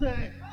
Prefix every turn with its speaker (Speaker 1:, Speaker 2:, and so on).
Speaker 1: 对。